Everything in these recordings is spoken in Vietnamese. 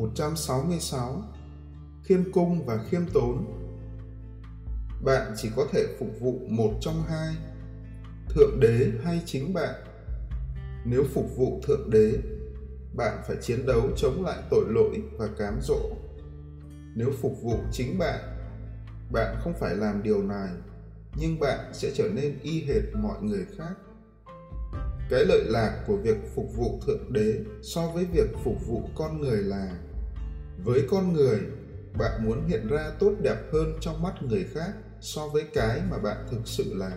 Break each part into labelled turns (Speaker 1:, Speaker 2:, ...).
Speaker 1: 166 Khiêm cung và khiêm tốn. Bạn chỉ có thể phục vụ một trong hai, Thượng đế hay chính bạn. Nếu phục vụ Thượng đế, bạn phải chiến đấu chống lại tội lỗi và cám dỗ. Nếu phục vụ chính bạn bạn không phải làm điều này, nhưng bạn sẽ trở nên y hệt mọi người khác. Cái lợi lạc của việc phục vụ thượng đế so với việc phục vụ con người là với con người, bạn muốn hiện ra tốt đẹp hơn trong mắt người khác so với cái mà bạn thực sự là.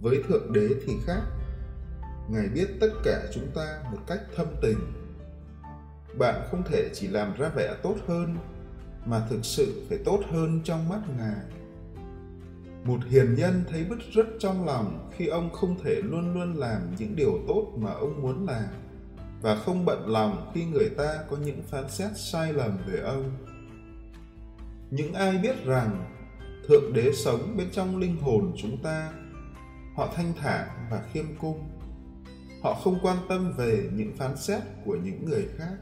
Speaker 1: Với thượng đế thì khác. Ngài biết tất cả chúng ta một cách thâm tình. Bạn không thể chỉ làm ra vẻ tốt hơn, mà thực sự phải tốt hơn trong mắt ngài. Một hiền nhân thấy bứt rứt trong lòng khi ông không thể luôn luôn làm những điều tốt mà ông muốn làm và không bận lòng khi người ta có những phán xét sai lầm về ông. Những ai biết rằng thượng đế sống bên trong linh hồn chúng ta, họ thanh thản và khiêm cung. Họ không quan tâm về những phán xét của những người khác.